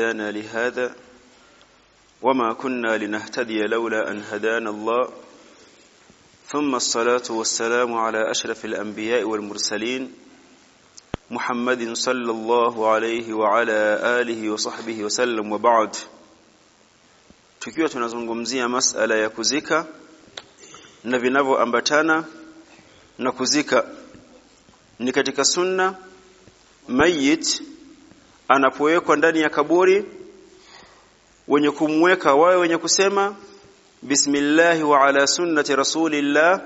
هدانا لهذا وما كنا لنهتدي لولا أن هدانا الله. ثم الصلاة والسلام على أشرف الأنبياء والمرسلين محمد صلى الله عليه وعلى آله وصحبه وسلم. وبعد tukiwa tunazungumzia masala ya kuzika na vinavyoambatana na kuzika. Ni katika mayit anapowekwa ndani ya kaburi wenye kumweka wawe wenye kusema bismillahi wa ala sunnati rasulillah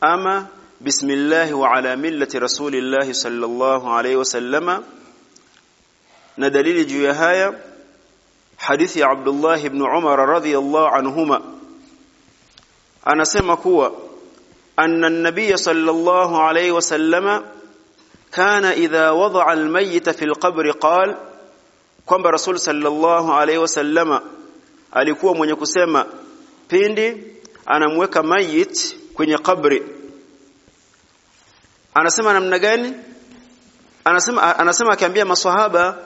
ama bismillahi wa ala millati rasulillah sallallahu alayhi wasallama. Na dalili juu ya haya hadithi ya Abdullah ibn Umar radhiyallahu anhuma. Anasema kuwa anna an-nabiy sallallahu alayhi wasallama kana idha wada'a al-mayyit fi al-qabr qala kwamba rasul sallallahu alayhi wasallama alikuwa mwenye kusema pindi anamweka mayit kwenye kabri anasema namna gani? Anasema anasema akiambia maswahaba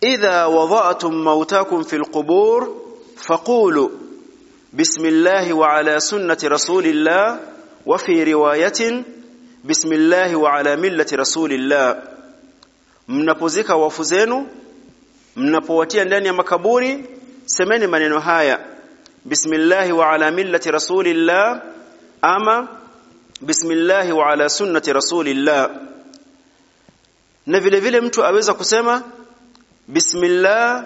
idha wada'tum mautakum fil qubur faqulu bismillah wa ala sunnati rasulillah wa fi riwayatin bismillah wa ala millati rasulillah. Mnapozika wafu zenu mnapowatia ndani ya makaburi semeni maneno haya. Bismillah wa ala millati rasulillah ama bismillah wa ala sunnati rasulillah. Na vile vile mtu aweza kusema bismillah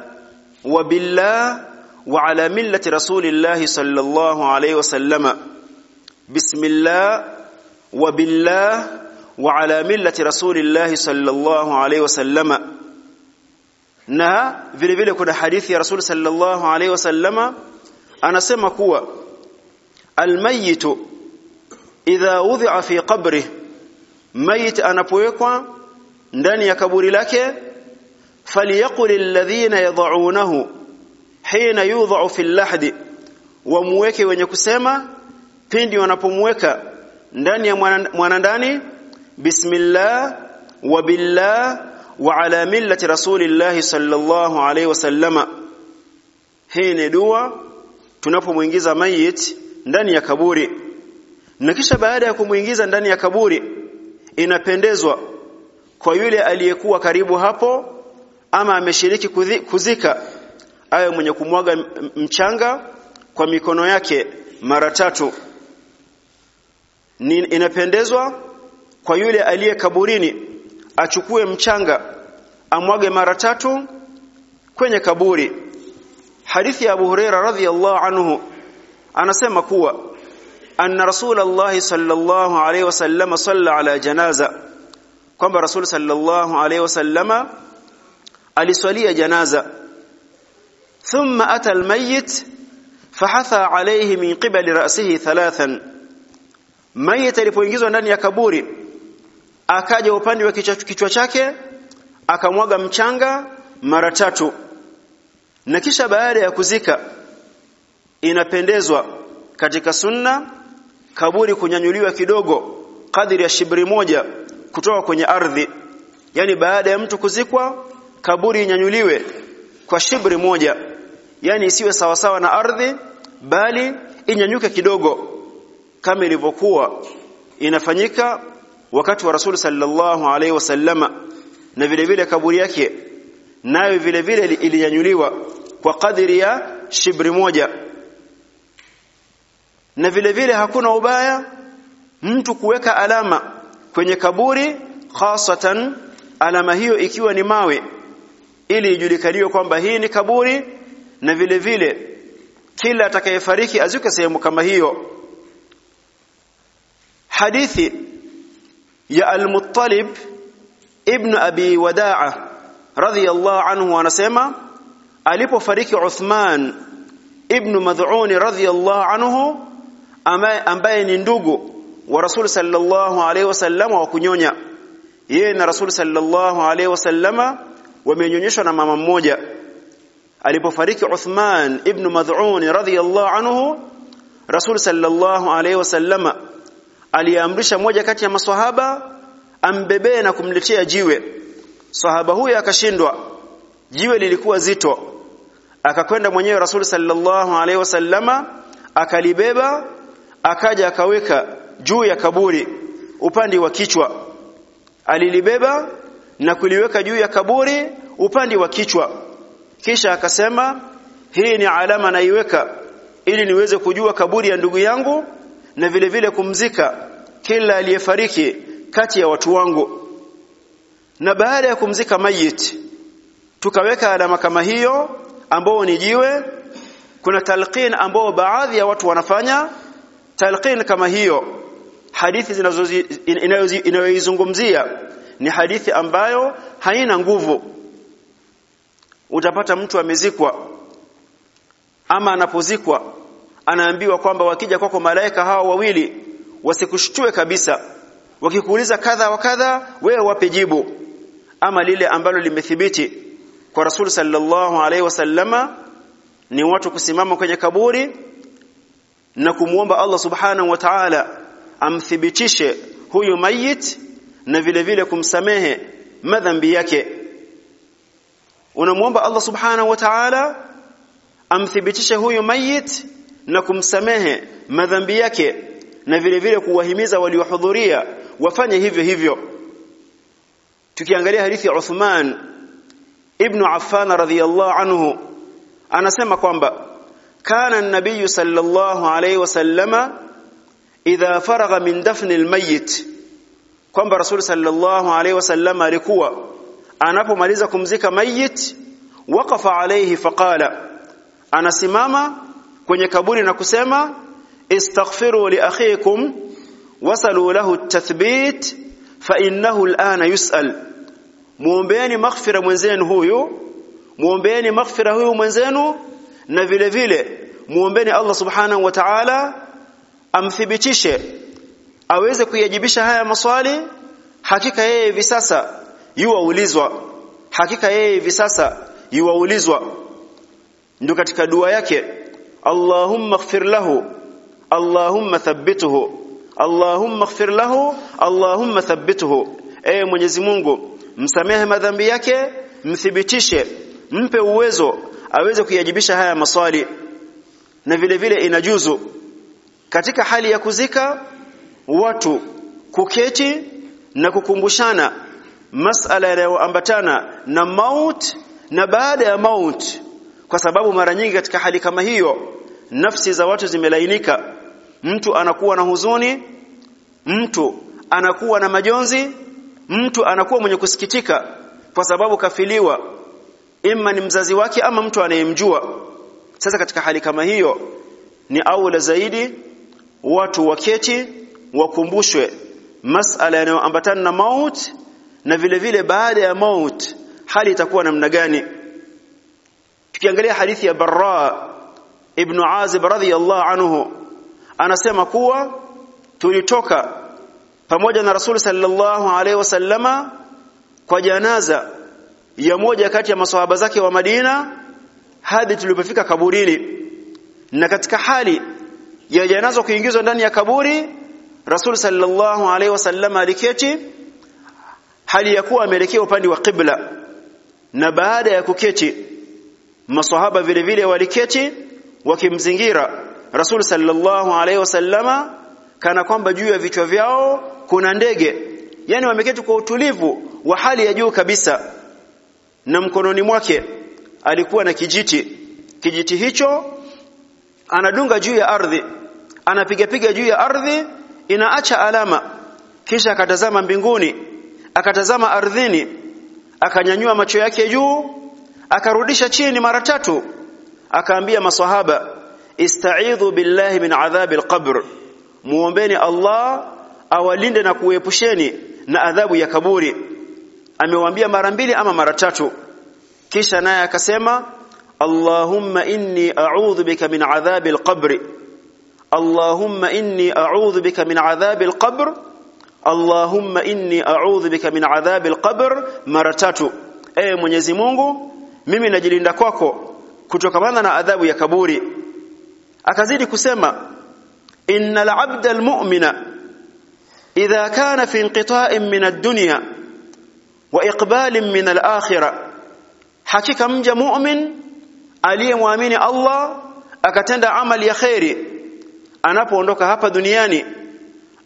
wa billah wa ala millati rasulillah sallallahu alayhi wasallama bismillah wa billah wa ala millati rasulillah sallallahu alayhi wasallama na vile vile kuna hadithi ya rasul sallallahu alayhi wasallama anasema kuwa almayitu idha wudhi'a fi qabrihi mayit anapowekwa ndani ya kaburi lake falyaqul alladhina yad'unahu hina yudha'u fi al-lahdi wamweke wenye kusema pindi wanapomweka ndani ya mwana ndani bismillah wa billah wa ala millati rasulillahi sallallahu alayhi wasallama hii ni dua tunapomwingiza mayit ndani ya kaburi. Na kisha baada ya kumuingiza ndani ya kaburi inapendezwa kwa yule aliyekuwa karibu hapo ama ameshiriki kuzika ayo mwenye kumwaga mchanga kwa mikono yake mara tatu inapendezwa kwa yule aliye kaburini achukue mchanga amwage mara tatu kwenye kaburi. Hadithi ya Abu Huraira radhiyallahu anhu anasema kuwa anna rasulullah sallallahu alayhi wasallam salla ala janaza. Kwamba rasul sallallahu alayhi wasallama aliswalia janaza. Thumma ata almayyit fahatha alayhi min qibali ra'sihi thalathan mayit alipoingizwa ndani ya kaburi akaja upande wa kichwa chake akamwaga mchanga mara tatu. Na kisha baada ya kuzika inapendezwa katika sunna kaburi kunyanyuliwa kidogo kadiri ya shibri moja kutoka kwenye ardhi. Yani baada ya mtu kuzikwa kaburi inyanyuliwe kwa shibri moja. Yani isiwe sawasawa na ardhi bali inyanyuke kidogo kama ilivyokuwa inafanyika wakati wa Rasul sallallahu alaihi wasallama na vile vile kaburi yake nayo vile vile ilinyanyuliwa kwa kadiri ya shibri moja. Na vile vile hakuna ubaya mtu kuweka alama kwenye kaburi khasatan alama hiyo ikiwa ni mawe ili ijulikaniwe kwamba hii ni kaburi na vile vile kila atakayefariki azuke sehemu kama hiyo hadithi ya al-Muttalib ibn Abi Wadaa radhiyallahu anhu anasema alipofariki Uthman ibn Mad'un radhiyallahu anhu ambaye ni ndugu wa Rasul sallallahu alaihi wasallam wa kunyonya. Yeye na Rasul sallallahu alaihi wasallama wamenyonyeshwa na mama mmoja. Alipofariki Uthman ibn Mad'un radhiyallahu anhu Rasul sallallahu alaihi wasallama aliamrisha moja kati ya maswahaba ambebee na kumletea jiwe. Sahaba huyo akashindwa. Jiwe lilikuwa zito. Akakwenda mwenyewe rasuli sallallahu alaihi wasallama akalibeba akaja akaweka juu ya kaburi upande wa kichwa. Alilibeba na kuliweka juu ya kaburi upande wa kichwa. Kisha akasema hii ni alama naiweka ili niweze kujua kaburi ya ndugu yangu na vile vile kumzika kila aliyefariki kati ya watu wangu. Na baada ya kumzika mayit tukaweka alama kama hiyo ambao ni jiwe. Kuna talqin ambao baadhi ya watu wanafanya. Talqin kama hiyo hadithi inayoizungumzia ni hadithi ambayo haina nguvu. Utapata mtu amezikwa ama anapozikwa anaambiwa kwamba wakija kwako malaika hawa wawili wasikushtue kabisa. Wakikuuliza kadha wa kadha wewe wape jibu. Ama lile ambalo limethibiti kwa Rasul sallallahu alaihi wasallama ni watu kusimama kwenye kaburi na kumuomba Allah subhanahu wa ta'ala amthibitishe huyu mayit na vile vile kumsamehe madhambi yake. Unamuomba Allah subhanahu wa ta'ala amthibitishe huyu mayit na kumsamehe madhambi yake na vile vile kuwahimiza waliohudhuria wafanye hivyo hivyo. Tukiangalia hadithi ya Uthman ibn Affan radhiyallahu anhu anasema kwamba kana an-nabiy sallallahu alayhi wasallama idha faragha min dafni al-mayyit kwamba rasul sallallahu alayhi wasallama alikuwa anapomaliza kumzika mayit waqafa alayhi faqala anasimama kwenye kaburi na kusema istaghfiru li akhikum wasalu lahu at-tathbit fa innahu al'ana yus'al. Muombeeni maghfira mwenzenu huyu muombeeni maghfira huyu mwenzenu na vile vile muombeeni Allah subhanahu wa ta'ala amthibitishe aweze kuyajibisha haya maswali. Hakika yeye hivi sasa yuwaulizwa hakika yeye hivi sasa yuwaulizwa. Ndio katika dua yake Allahumma ighfir lahu. Allahumma thabbituhu. Allahumma ighfir lahu. Allahumma thabbituhu. E Mwenyezi Mungu msamehe madhambi yake mthibitishe mpe uwezo aweze kuyajibisha haya maswali. Na vile vile inajuzu katika hali ya kuzika watu kuketi na kukumbushana masala yanayoambatana na maut na baada ya maut kwa sababu mara nyingi katika hali kama hiyo nafsi za watu zimelainika. Mtu anakuwa na huzuni mtu anakuwa na majonzi mtu anakuwa mwenye kusikitika kwa sababu kafiliwa. Imma ni mzazi wake ama mtu anayemjua. Sasa katika hali kama hiyo ni aula zaidi watu waketi wakumbushwe masala yanayoambatana na maut na vile vile baada ya maut hali itakuwa namna gani tukiangalia hadithi ya Barra ibn Azib radhiyallahu anhu anasema kuwa tulitoka pamoja na Rasul sallallahu alaihi wasallama kwa janaza ya moja kati ya maswahaba zake wa Madina hadi tulipofika kaburini na katika hali ya janaza kuingizwa ndani ya kaburi Rasul sallallahu alaihi wasallama aliketi hali ya kuwa ameelekea upande wa qibla. Na baada ya kuketi maswahaba vile vile waliketi wakimzingira Rasul sallallahu alaihi wasallama kana kwamba juu ya vichwa vyao kuna ndege. Yani wameketi kwa utulivu wa hali ya juu kabisa. Na mkononi mwake alikuwa na kijiti. Kijiti hicho anadunga juu ya ardhi. Anapiga piga juu ya ardhi inaacha alama. Kisha akatazama mbinguni akatazama ardhini akanyanyua macho yake juu akarudisha chini mara tatu. Akaambia maswahaba ista'idhu billahi min adhabi alqabr. Muombeni Allah awalinde na kuepusheni na adhabu ya kaburi. Amewaambia mara mbili ama mara tatu. Kisha naye akasema Allahumma inni a'udhu bika min adhabi alqabr. Allahumma inni a'udhu bika min adhabi alqabr. Allahumma inni a'udhu bika min adhabi alqabr. Mara tatu. Ee Mwenyezi Mungu mimi najilinda kwako kutokamana na adhabu ya kaburi. Akazidi kusema innal 'abda almu'mina idha kana fi inqita'in min ad-dunya wa iqbalin min al-akhirah hakika mja mu'min aliyemwamini Allah akatenda amali ya khairi anapoondoka hapa duniani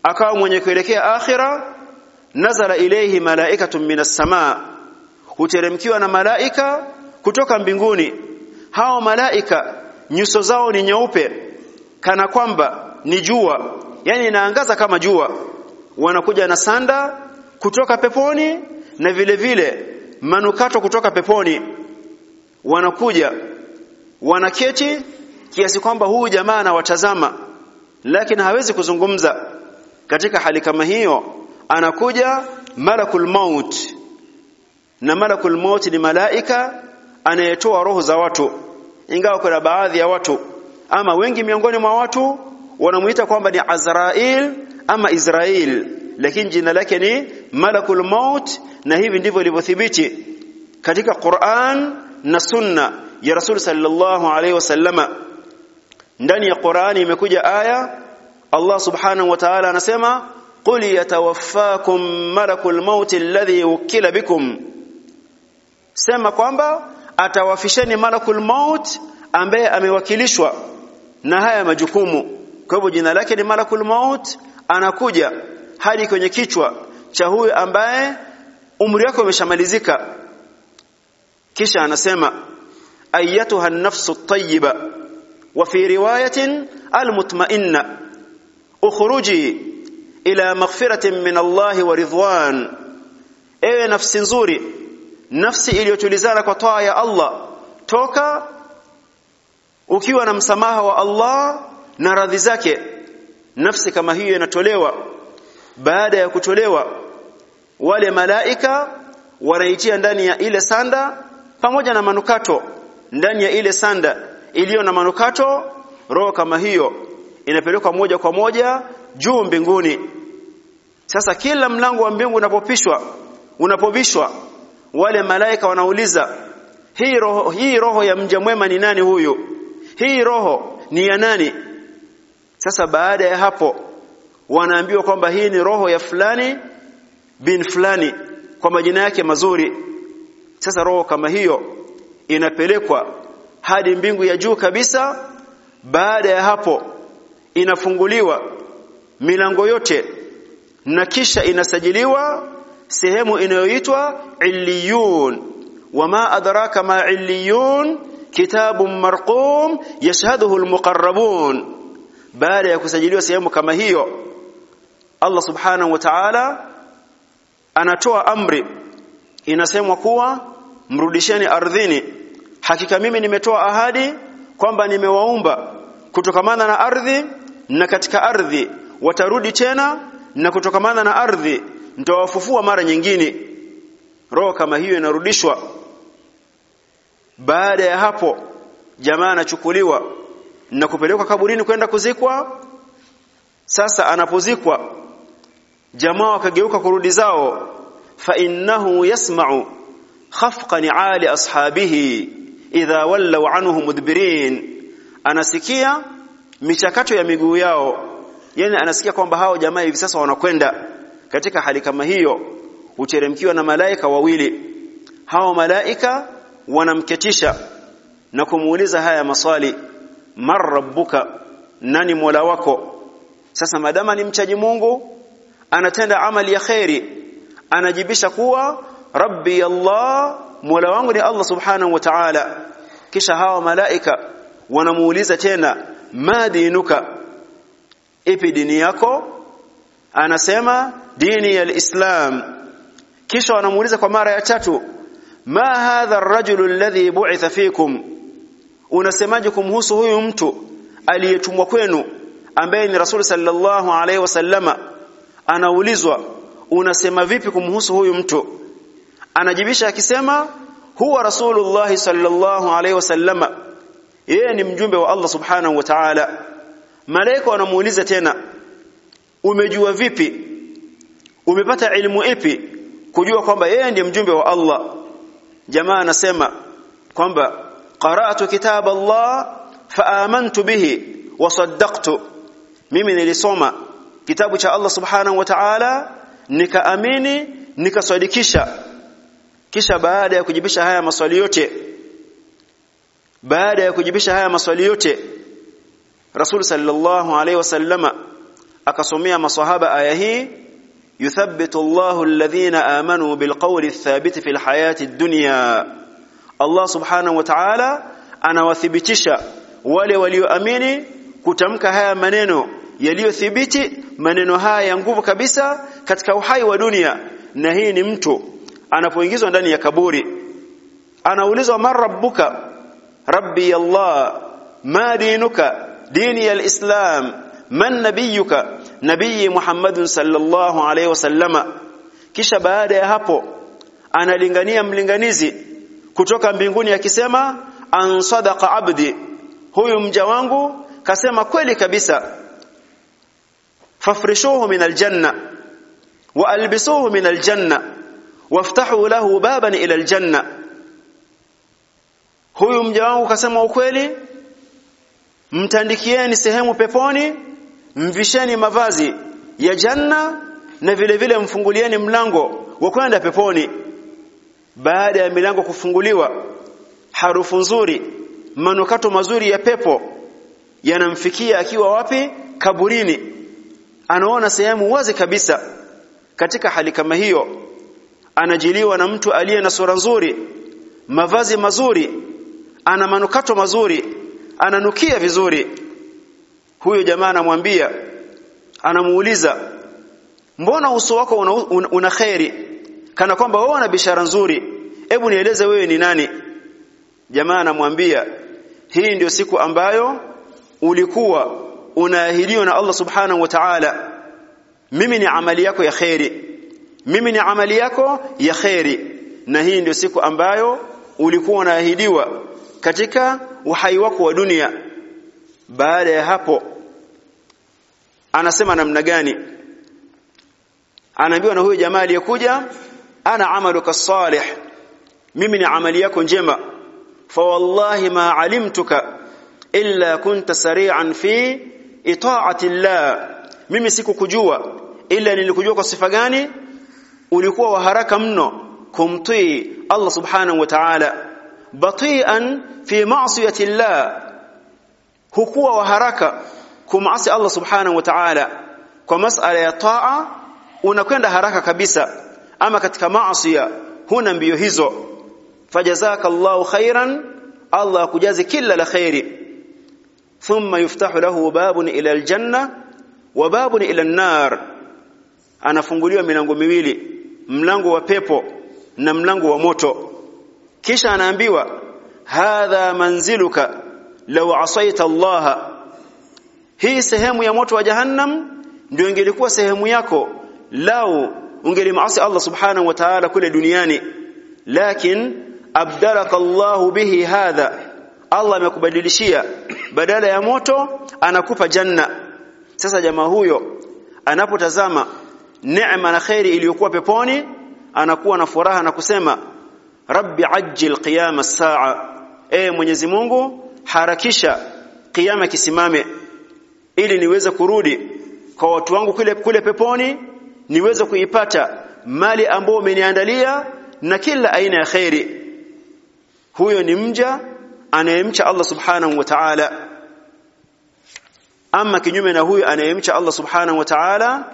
akawa mwenye kuelekea akhira nazara ilayhi malaikatun minas samaa huteremkiwa na malaika kutoka mbinguni hao malaika nyuso zao ni nyeupe kana kwamba ni jua yani inaangaza kama jua. Wanakuja na sanda kutoka peponi na vile vile manukato kutoka peponi. Wanakuja wanaketi kiasi kwamba huyu jamaa anawatazama lakini hawezi kuzungumza. Katika hali kama hiyo anakuja malakul maut. Na malakul maut ni malaika anayetoa roho za watu. Ingawa kuna baadhi ya watu ama wengi miongoni mwa watu wanamuita kwamba ni Azrail ama Israel lakini jina lake ni malakul maut na hivi ndivyo ilivyothibiti katika Qur'an na sunna ya Rasul sallallahu alaihi wasallama. Ndani ya Qur'ani imekuja aya Allah subhanahu wa ta'ala anasema qul yatawaffakum malakul maut alladhi wukila bikum. Sema kwamba atawafisheni malakul maut ambaye amewakilishwa na haya majukumu. Kwa hivyo jina lake ni malakul maut anakuja hadi kwenye kichwa cha huyu ambaye umri wake umeshamalizika. Kisha anasema ayatuha an-nafsu at-tayyiba wa fi riwayatin al-mutma'inna ukhruji ila maghfiratin min Allah wa ridwan. Ewe nafsi nzuri nafsi iliyotulizana kwa toa ya Allah toka ukiwa na msamaha wa Allah na radhi zake nafsi kama hiyo inatolewa. Baada ya kutolewa wale malaika wanaitia ndani ya ile sanda pamoja na manukato. Ndani ya ile sanda iliyo na manukato roho kama hiyo inapelekwa moja kwa moja juu mbinguni. Sasa kila mlango wa mbingu unapopishwa unapobishwa wale malaika wanauliza hii roho hii roho ya mja mwema ni nani huyu? Hii roho ni ya nani? Sasa baada ya hapo wanaambiwa kwamba hii ni roho ya fulani bin fulani kwa majina yake mazuri. Sasa roho kama hiyo inapelekwa hadi mbingu ya juu kabisa. Baada ya hapo inafunguliwa milango yote na kisha inasajiliwa sehemu inayoitwa illiyun. Wama adraka ma illiyun kitabun marqum yashhaduhu almuqarrabun. Baada ya kusajiliwa sehemu kama hiyo Allah subhanahu wa ta'ala anatoa amri. Inasemwa kuwa mrudisheni ardhini. Hakika mimi nimetoa ahadi kwamba nimewaumba kutokamana na ardhi na katika ardhi. Watarudi tena na kutokamana na ardhi nitawafufua mara nyingine. Roho kama hiyo inarudishwa. Baada ya hapo jamaa anachukuliwa na kupelekwa kaburini kwenda kuzikwa. Sasa anapozikwa jamaa wakageuka kurudi zao. Fa innahu yasma'u khafqan 'ali ashabihi idha wallaw anhu mudbirin. Anasikia michakato ya miguu yao. Yani anasikia kwamba hao jamaa hivi sasa wanakwenda katika hali kama hiyo huteremkiwa na malaika wawili. Hao malaika wanamketisha na kumuuliza haya maswali mar rabbuka nani mola wako? Sasa madama ni mchaji Mungu anatenda amali ya khairi anajibisha kuwa rabbi Allah mola wangu ni Allah subhanahu wa ta'ala. Kisha hawa malaika wanamuuliza tena ma dinuka? Ipi dini yako anasema dini ya islam. Kisha wanamuuliza kwa mara ya tatu ma hadha ar-rajulu alladhi bu'itha fikum unasemaje kumhusu huyu mtu aliyetumwa kwenu ambaye ni rasul sallallahu alaihi wasallama anaulizwa unasema vipi kumhusu huyu mtu? Anajibisha akisema huwa rasulullah sallallahu alaihi wasallama yeye ni mjumbe wa Allah subhanahu wa ta'ala. Malaika wanamuuliza tena umejua vipi? Umepata elimu ipi kujua kwamba yeye ndiye mjumbe wa Allah? Jamaa anasema kwamba qara'tu kitab Allah faamantu bihi wa saddaqtu. Mimi nilisoma kitabu cha Allah subhanahu wa ta'ala nikaamini nikasadikisha. Kisha baada ya kujibisha haya maswali yote baada ya kujibisha haya maswali yote Rasul sallallahu alaihi wasallama akasomea maswahaba aya hii yuthabbitu Allahu alladhina amanu bilqawli athabit fil hayati ad-dunya Allah subhanahu wa ta'ala anawathibitisha wale walioamini kutamka haya maneno yaliyothibiti maneno haya ya nguvu kabisa katika uhai wa dunia. Na hii ni mtu anapoingizwa ndani ya kaburi anaulizwa man rabbi Allah ma dinuka? Dini alislam man nabiyuka? Nabii Muhammad sallallahu alaihi wasallama kisha baada ya hapo analingania mlinganizi kutoka mbinguni akisema an sadaqa abdi. Huyu mja wangu kasema kweli kabisa. Fafrishuhu min aljanna wa albisuhu min aljanna waftahu lahu baban ila aljanna. Huyu mja wangu kasema ukweli mtandikieni sehemu peponi mvisheni mavazi ya janna na vile vile mfungulieni mlango wa kwenda peponi. Baada ya milango kufunguliwa harufu nzuri manukato mazuri ya pepo yanamfikia akiwa wapi? Kaburini. Anaona sehemu wazi kabisa. Katika hali kama hiyo anajiliwa na mtu aliye na sura nzuri mavazi mazuri ana manukato mazuri ananukia vizuri huyo jamaa anamwambia anamuuliza mbona uso wako una, una, una khairi kana kwamba wewe una bishara nzuri. Hebu nieleze wewe ni nani? Jamaa anamwambia hii ndio siku ambayo ulikuwa unaahidiwa na Allah subhanahu wa ta'ala. Mimi ni amali yako ya khairi mimi ni amali yako ya khairi na hii ndio siku ambayo ulikuwa unaahidiwa katika uhai wako wa dunia. Baada ya hapo anasema namna gani? Anaambiwa na huyo jamaa aliyekuja ana amaluka salih mimi ni amali yako njema. Fa wallahi ma alimtuka illa kunta sari'an fi ita'ati llah mimi sikukujua ila nilikujua kwa sifa gani? Ulikuwa wa haraka mno kumtii Allah subhanahu wa ta'ala. Bati'an fi ma'siyati llah hukuwa wa haraka kumasi Allah subhanahu wa ta'ala kwa masala ya taa unakwenda haraka kabisa. Ama katika maasiya huna mbio hizo. Fajazakallahu khairan Allah akujaze kila la khairi. Thumma yuftahu lahu babun ila aljanna wa babun ila an-nar. Anafunguliwa milango miwili mlango wa pepo na mlango wa moto. Kisha anaambiwa hadha manziluka law asaita Allah hii sehemu ya moto wa jahannam ndio ingelikuwa sehemu yako lau ungelimasi Allah subhanahu wa ta'ala kule duniani. Lakin abdalaka Allah bihi hadha Allah amekubadilishia. Badala ya moto anakupa janna. Sasa jamaa huyo anapotazama neema na khairi iliyokuwa peponi anakuwa na furaha na kusema rabbi ajil qiyama saa. E mwenyezi Mungu harakisha kiyama kisimame ili niweze kurudi kwa watu wangu kule kule peponi niweze kuipata mali ambayo umeniandalia na kila aina ya khairi huyo ni mja anayemcha Allah subhanahu wa ta'ala. Ama kinyume na huyo anayemcha Allah subhanahu wa ta'ala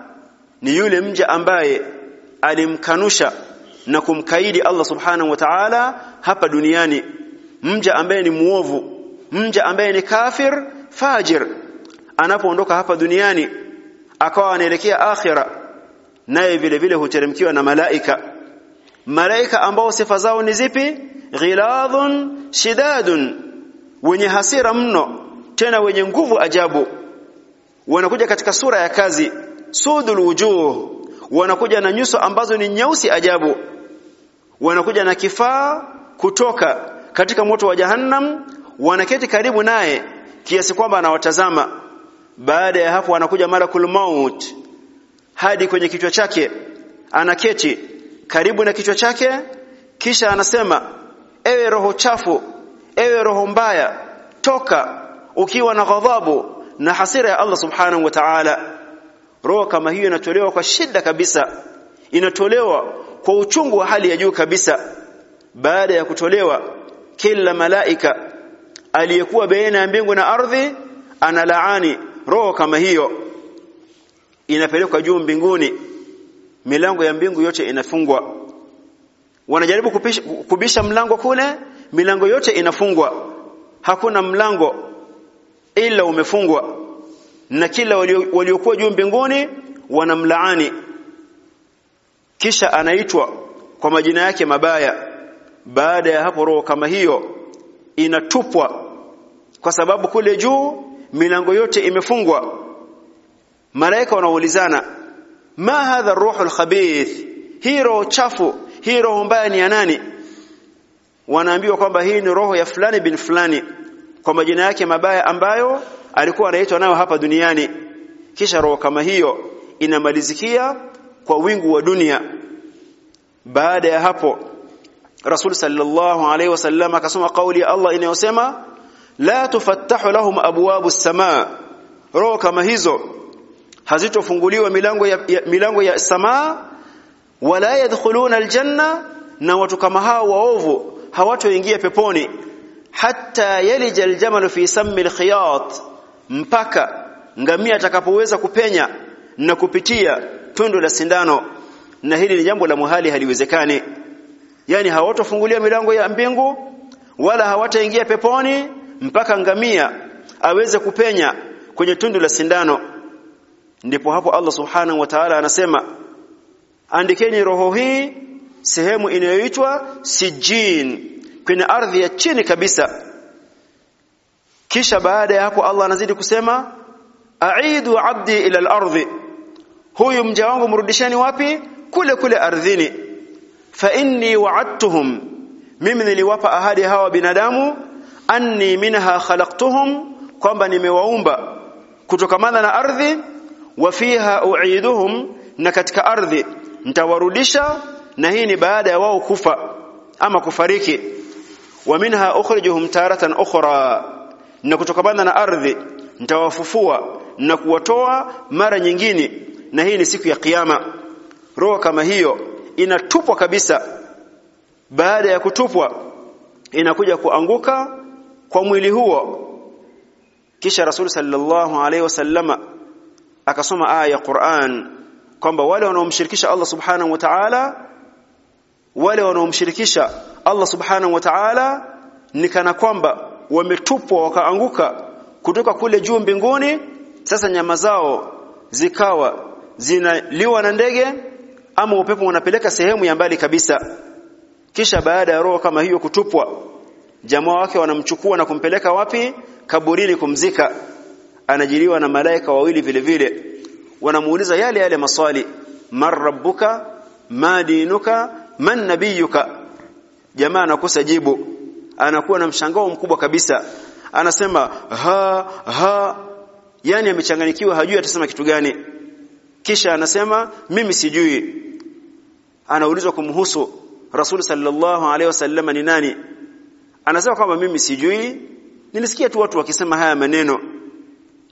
ni yule mja ambaye alimkanusha na kumkaidi Allah subhanahu wa ta'ala hapa duniani. Mja ambaye ni muovu mja ambaye ni kafir fajir anapoondoka hapa duniani akawa anaelekea akhira naye vile vile huteremkiwa na malaika. Malaika ambao sifa zao ni zipi? Ghiladhun shidadun wenye hasira mno tena wenye nguvu ajabu. Wanakuja katika sura ya kazi sudul wujuh. Wanakuja na nyuso ambazo ni nyeusi ajabu. Wanakuja na kifaa kutoka katika moto wa jahannam wanaketi karibu naye kiasi kwamba anawatazama baada ya hapo anakuja malakul maut hadi kwenye kichwa chake anaketi karibu na kichwa chake kisha anasema ewe roho chafu ewe roho mbaya toka ukiwa na ghadhabu na hasira ya Allah subhanahu wa ta'ala. Roho kama hiyo inatolewa kwa shida kabisa inatolewa kwa uchungu wa hali ya juu kabisa. Baada ya kutolewa kila malaika aliyekuwa baina ya mbingu na ardhi analaani roho kama hiyo inapelekwa juu mbinguni. Milango ya mbingu yote inafungwa. Wanajaribu kupisha, kubisha mlango kule milango yote inafungwa. Hakuna mlango ila umefungwa. Na kila waliokuwa juu mbinguni wanamlaani. Kisha anaitwa kwa majina yake mabaya. Baada ya hapo roho kama hiyo inatupwa. Kwa sababu kule juu milango yote imefungwa. Malaika wanaulizana ma hadha ruhul khabith? Hii roho chafu hii roho mbaya ni ya nani? Wanaambiwa kwamba hii ni roho ya fulani bin fulani kwa majina yake mabaya ambayo alikuwa anaitwa nayo hapa duniani. Kisha roho kama hiyo inamalizikia kwa wingu wa dunia. Baada ya hapo rasul sallallahu alaihi wasallam akasoma kauli ya Allah inayosema la tufattahu lahum abwabu samaa roho kama hizo hazitofunguliwa milango ya, ya milango ya samaa wala yadkhuluna aljanna na watu kama hao waovu hawatoingia peponi. Hatta yalija aljamalu fi sammi alkhiyat mpaka ngamia atakapoweza kupenya na kupitia tundu la sindano. Na hili ni jambo la muhali haliwezekani. Yani hawatofungulia milango ya mbingu wala hawataingia peponi mpaka ngamia aweze kupenya kwenye tundu la sindano. Ndipo hapo Allah subhanahu wa ta'ala anasema andikeni roho hii sehemu inayoitwa sijin kwenye ardhi ya chini kabisa. Kisha baada ya hapo Allah anazidi kusema aidu abdi ila al-ardhi huyu mja wangu mrudisheni wapi? Kule kule ardhini. Fa inni wa'adtuhum mimi niliwapa ahadi hawa binadamu anni minha khalaqtuhum kwamba nimewaumba kutokamana na ardhi wa fiha u'iduhum na katika ardhi nitawarudisha na hii ni baada ya wao kufa ama kufariki. Wa minha ukhrijuhum taratan ukhra na kutokamana na ardhi nitawafufua na kuwatoa mara nyingine na hii ni siku ya kiyama. Roho kama hiyo inatupwa kabisa. Baada ya kutupwa inakuja kuanguka kwa mwili huo. Kisha rasul sallallahu alaihi wasallama akasoma aya ya Qur'an kwamba wale wanaomshirikisha Allah subhanahu wa ta'ala wale wanaomshirikisha Allah subhanahu wa ta'ala ni kana kwamba wametupwa wakaanguka kutoka kule juu mbinguni. Sasa nyama zao zikawa zinaliwa na ndege ama upepo unapeleka sehemu ya mbali kabisa. Kisha baada ya roho kama hiyo kutupwa jamaa wake wanamchukua na kumpeleka wapi? Kaburini kumzika. Anajiliwa na malaika wawili vile vile. Wanamuuliza yale yale maswali. Man rabbuka? Ma dinuka? Man nabiyuka? Jamaa anakosa jibu. Anakuwa na mshangao mkubwa kabisa. Anasema ha ha. Yani amechanganyikiwa hajui atasema kitu gani. Kisha anasema mimi sijui. Anaulizwa kumhusu. Rasul sallallahu alaihi wasallam ni nani anasema kwamba mimi sijui. Nilisikia tu watu wakisema haya maneno.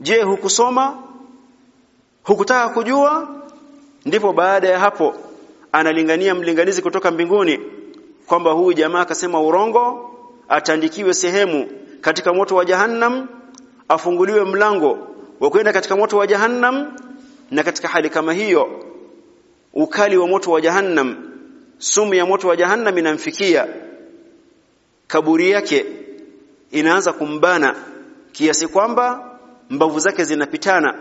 Je hukusoma? Hukutaka kujua? Ndipo baada ya hapo analingania mlinganizi kutoka mbinguni kwamba huyu jamaa akasema urongo atandikiwe sehemu katika moto wa jahannam afunguliwe mlango wa kwenda katika moto wa jahannam na katika hali kama hiyo ukali wa moto wa jahannam sumu ya moto wa jahannam inamfikia kaburi yake inaanza kumbana kiasi kwamba mbavu zake zinapitana.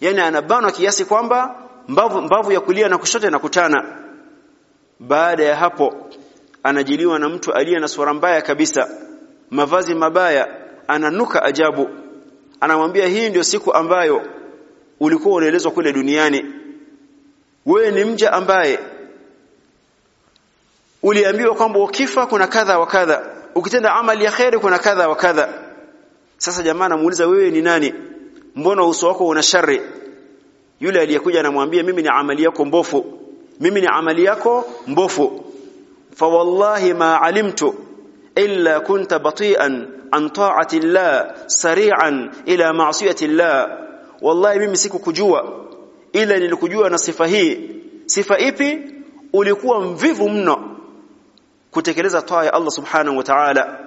Yani anabanwa kiasi kwamba mbavu, mbavu ya kulia na kushoto inakutana. Baada ya hapo anajiliwa na mtu aliye na sura mbaya kabisa mavazi mabaya ananuka ajabu. Anamwambia hii ndio siku ambayo ulikuwa unaelezwa kule duniani. Wewe ni mja ambaye uliambiwa kwamba ukifa kuna kadha wa kadha ukitenda amali ya khairi kuna kadha wa kadha. Sasa jamaa anamuuliza wewe ni nani? Mbona uso wako una shari yule aliyekuja anamwambia mimi ni amali yako mbofu. Mimi ni amali yako mbofu. Fa wallahi ma alimtu illa kunta bati'an an ta'ati Allah sari'an ila ma'siyati Allah. Wallahi mimi sikukujua ila nilikujua na sifa hii. Sifa ipi? Ulikuwa mvivu mno kutekeleza toa ya Allah subhanahu wa ta'ala.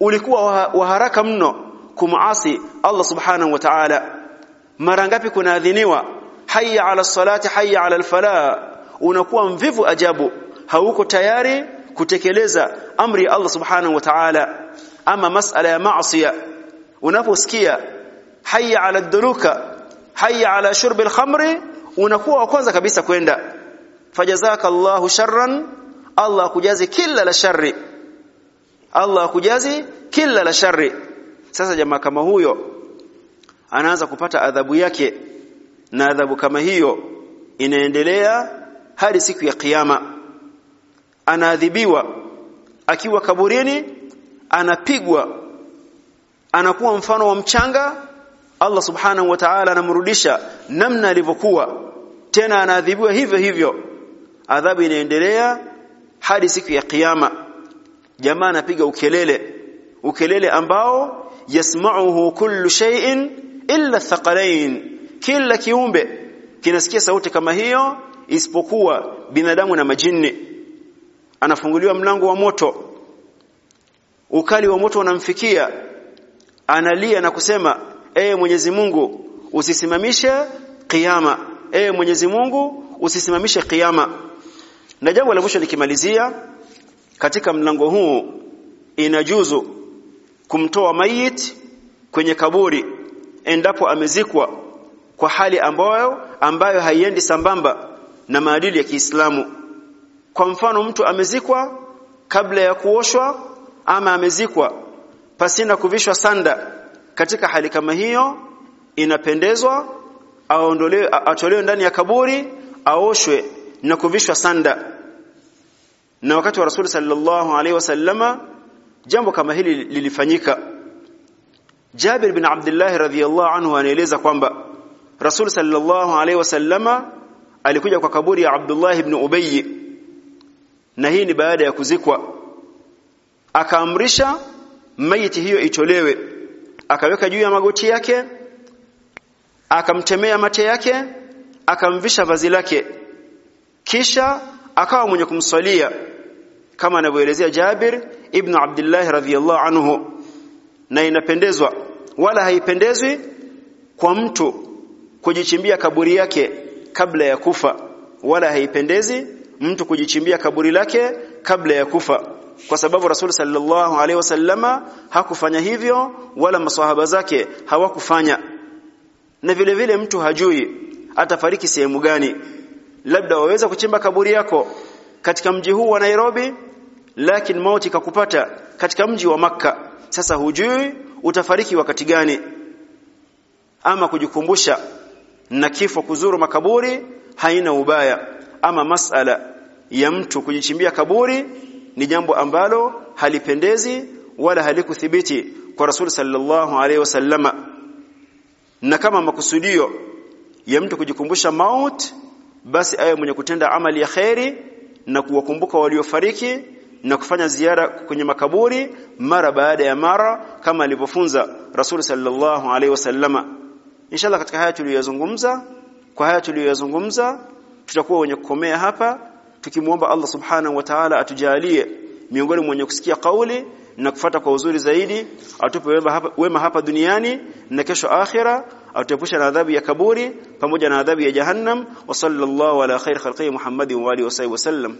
Ulikuwa wa haraka mno kumaasi Allah subhanahu wa ta'ala. Mara ngapi kunaadhiniwa? Hayya ala salati hayya ala alfala. Unakuwa mvivu ajabu. Hauko tayari kutekeleza amri ya Allah subhanahu wa ta'ala. Ama masala ya maasiya unaposikia hayya ala duluka hayya ala shurb alkhamri unakuwa wa kwanza kabisa kwenda. Fajazaka Allahu sharran Allah akujaze kila la shari Allah akujaze kila la shari sasa jamaa kama huyo anaanza kupata adhabu yake. Na adhabu kama hiyo inaendelea hadi siku ya kiyama. Anaadhibiwa. Akiwa kaburini anapigwa. Anakuwa mfano wa mchanga. Allah subhanahu wa ta'ala anamrudisha namna alivyokuwa. Tena anaadhibiwa hivyo hivyo. Adhabu inaendelea hadi siku ya kiyama. Jamaa anapiga ukelele ukelele ambao yasma'uhu kullu shay'in illa thaqalain kila kiumbe kinasikia sauti kama hiyo isipokuwa binadamu na majini anafunguliwa mlango wa moto ukali wa moto unamfikia analia na kusema ee Mwenyezi Mungu usisimamishe kiyama. Ee Mwenyezi Mungu usisimamishe kiyama na jambo la mwisho likimalizia katika mlango huu inajuzu kumtoa mayit kwenye kaburi endapo amezikwa kwa hali ambayo ambayo haiendi sambamba na maadili ya Kiislamu. Kwa mfano mtu amezikwa kabla ya kuoshwa ama amezikwa pasina kuvishwa sanda katika hali kama hiyo inapendezwa aondolewe atolewe ndani ya kaburi aoshwe na kuvishwa sanda na wakati wa Rasul sallallahu alaihi wasallama jambo kama hili lilifanyika. Jabir bin Abdullah radhiyallahu anhu anaeleza kwamba Rasul sallallahu alaihi wasallama alikuja kwa kaburi ya Abdullah ibn Ubay. Na hii ni baada ya kuzikwa. Akaamrisha maiti hiyo itolewe. Akaweka juu ya magoti yake. Akamtemea mate yake. Akamvisha vazi lake kisha akawa mwenye kumswalia kama anavyoelezea Jabir ibn Abdullah radhiyallahu anhu na inapendezwa wala haipendezwi kwa mtu kujichimbia kaburi yake kabla ya kufa wala haipendezi mtu kujichimbia kaburi lake kabla ya kufa kwa sababu Rasul sallallahu alaihi wasallama hakufanya hivyo wala maswahaba zake hawakufanya. Na vile vile mtu hajui atafariki sehemu gani labda waweza kuchimba kaburi yako katika mji huu wa Nairobi lakini mauti kakupata katika mji wa maka sasa hujui utafariki wakati gani. Ama kujikumbusha na kifo kuzuru makaburi haina ubaya. Ama masala ya mtu kujichimbia kaburi ni jambo ambalo halipendezi wala halikuthibiti kwa Rasul sallallahu alaihi wasallama. Na kama makusudio ya mtu kujikumbusha maut basi awe mwenye kutenda amali ya kheri na kuwakumbuka waliofariki na kufanya ziara kwenye makaburi mara baada ya mara kama alivyofunza Rasul sallallahu alaihi wasallama. Inshallah katika haya tuliyozungumza kwa haya tuliyozungumza tutakuwa wenye kukomea hapa tukimuomba Allah subhanahu wa ta'ala atujalie miongoni mwenye kusikia kauli na kufata kwa uzuri zaidi atupe wema hapa, wema hapa duniani na kesho akhira atuepusha na adhabu ya kaburi pamoja na adhabu ya jahannam. Wa sallallahu ala khair khalqi muhammadin wa alihi wa sallam